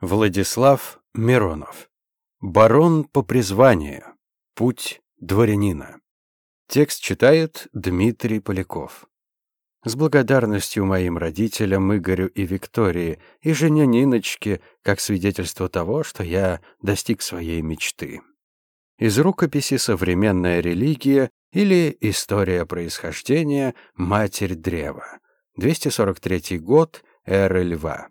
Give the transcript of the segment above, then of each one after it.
Владислав Миронов. Барон по призванию. Путь дворянина. Текст читает Дмитрий Поляков. С благодарностью моим родителям Игорю и Виктории и жене Ниночке, как свидетельство того, что я достиг своей мечты. Из рукописи «Современная религия» или «История происхождения. Матерь древа». 243 год. Эры Льва.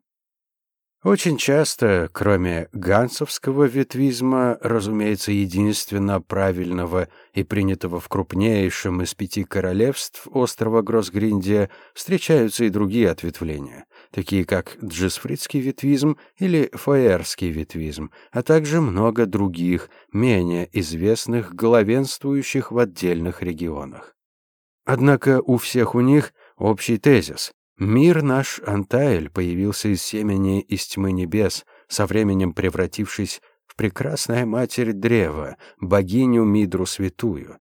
Очень часто, кроме гансовского ветвизма, разумеется, единственно правильного и принятого в крупнейшем из пяти королевств острова Гроссгриндия, встречаются и другие ответвления, такие как джисфридский ветвизм или фоерский ветвизм, а также много других, менее известных, главенствующих в отдельных регионах. Однако у всех у них общий тезис Мир наш Антаэль появился из семени из тьмы небес, со временем превратившись в прекрасная матерь древа, богиню Мидру святую.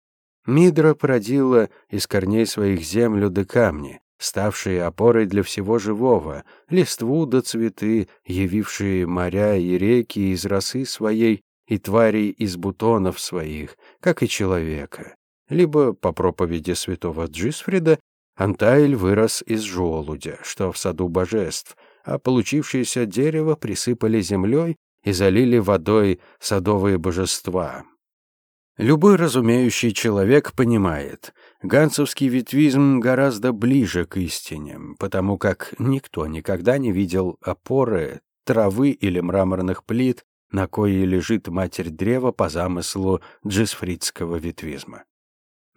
Мидра породила из корней своих землю да камни, ставшие опорой для всего живого, листву да цветы, явившие моря и реки из росы своей и тварей из бутонов своих, как и человека. Либо, по проповеди святого Джисфрида, Антайль вырос из желудя, что в саду божеств, а получившееся дерево присыпали землей и залили водой садовые божества. Любой разумеющий человек понимает, ганцевский ветвизм гораздо ближе к истине, потому как никто никогда не видел опоры, травы или мраморных плит, на коей лежит матерь древа по замыслу джисфридского ветвизма.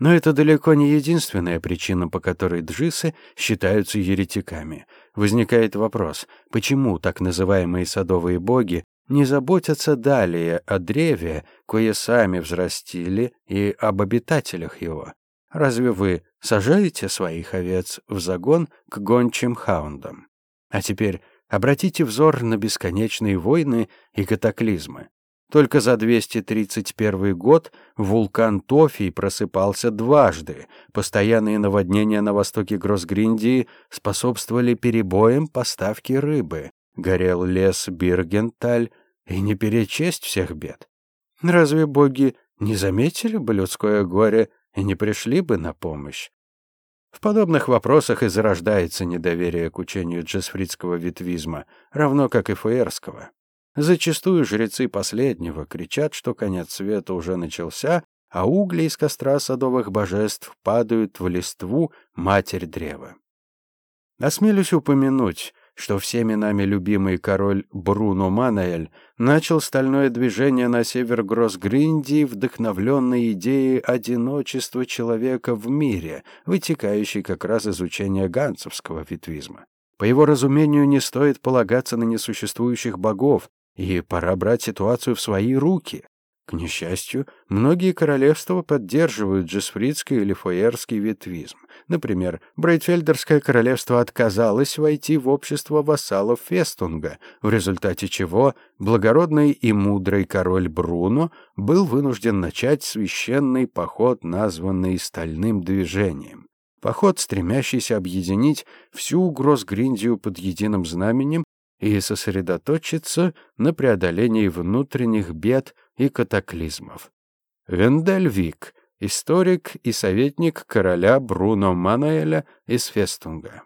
Но это далеко не единственная причина, по которой джисы считаются еретиками. Возникает вопрос, почему так называемые садовые боги не заботятся далее о древе, кое сами взрастили, и об обитателях его? Разве вы сажаете своих овец в загон к гончим хаундам? А теперь обратите взор на бесконечные войны и катаклизмы. Только за 231 год вулкан Тофий просыпался дважды. Постоянные наводнения на востоке Гроссгриндии способствовали перебоям поставки рыбы. Горел лес Биргенталь, и не перечесть всех бед. Разве боги не заметили бы людское горе и не пришли бы на помощь? В подобных вопросах и зарождается недоверие к учению джесфридского ветвизма, равно как и фуэрского. Зачастую жрецы последнего кричат, что конец света уже начался, а угли из костра садовых божеств падают в листву матерь древа. Осмелюсь упомянуть, что всеми нами любимый король Бруно Манаэль начал стальное движение на север Гроссгриндии, вдохновленной идеей одиночества человека в мире, вытекающей как раз из учения ганцевского ветвизма. По его разумению, не стоит полагаться на несуществующих богов, и пора брать ситуацию в свои руки. К несчастью, многие королевства поддерживают джесфридский или фойерский ветвизм. Например, Брейтфельдерское королевство отказалось войти в общество вассалов Фестунга, в результате чего благородный и мудрый король Бруно был вынужден начать священный поход, названный «стальным движением». Поход, стремящийся объединить всю Гроссгриндию под единым знаменем и сосредоточиться на преодолении внутренних бед и катаклизмов. Вендельвик, историк и советник короля Бруно Мануэля из Фестунга.